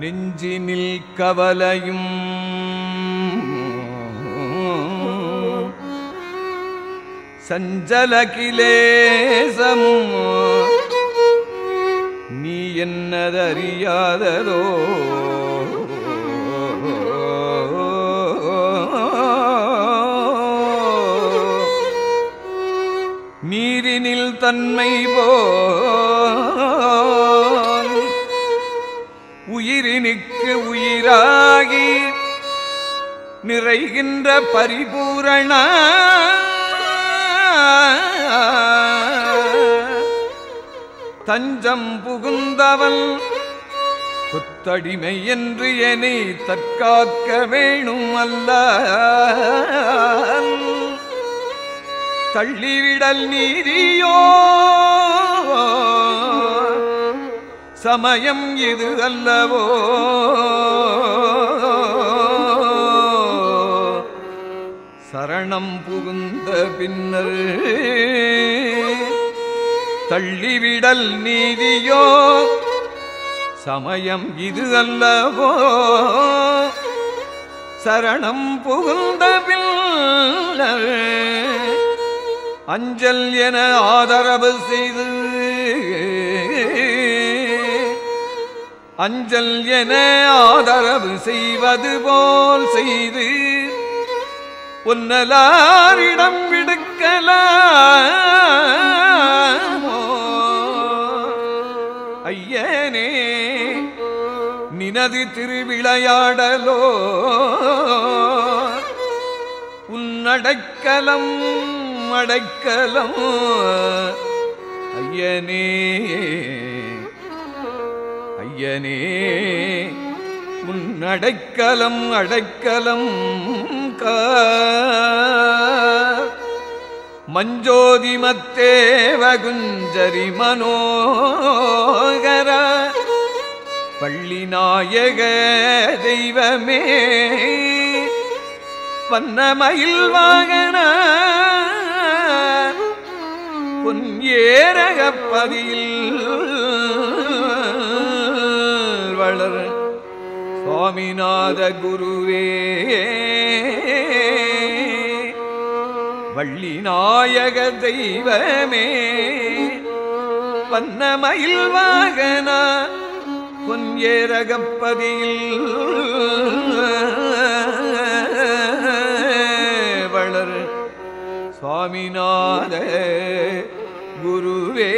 நெஞ்சினில் கவலையும். சஞ்சல கிலேசமும். நீ என்னதறியாததோ. நீரினில் தன்மை போ. உயிரினுக்கு உயிராகி நிறைகின்ற பரிபூரண தஞ்சம் புகுந்தவன் குத்தடிமை என்று என்னை தற்காக்க வேணும் அல்ல. தள்ளிவிடல் நீதியோ சமயம் இது அல்லவோ? சரணம் புகுந்த பின்னர் தள்ளிவிடல் நீதியோ? சமயம் இது அல்லவோ? சரணம் புகுந்த பின்னர் அஞ்சல் என ஆதரவு செய்து அஞ்சல் என ஆதரவு செய்வது போல் செய்து உன்னலாரிடம் விடுக்கலாமோ? ஐயனே நினது திருவிளையாடலோ? உன்னடக்கலம் அடைக்கலம்? ஐயனே ஐயனே உன் அடைக்கலம் அடைக்கலம் மஞ்சோதி மத்தேவ மனோகர. பள்ளி நாயக தெய்வமே. வண்ணமயில் வாகன. பொன் ஏரகப்பதியில் சுவாமிநாத குருவே. வள்ளி நாயக தெய்வமே வண்ணமயில் வாகனா பொன்ஏரகப்பதியில் வளர் சுவாமிநாத குருவே.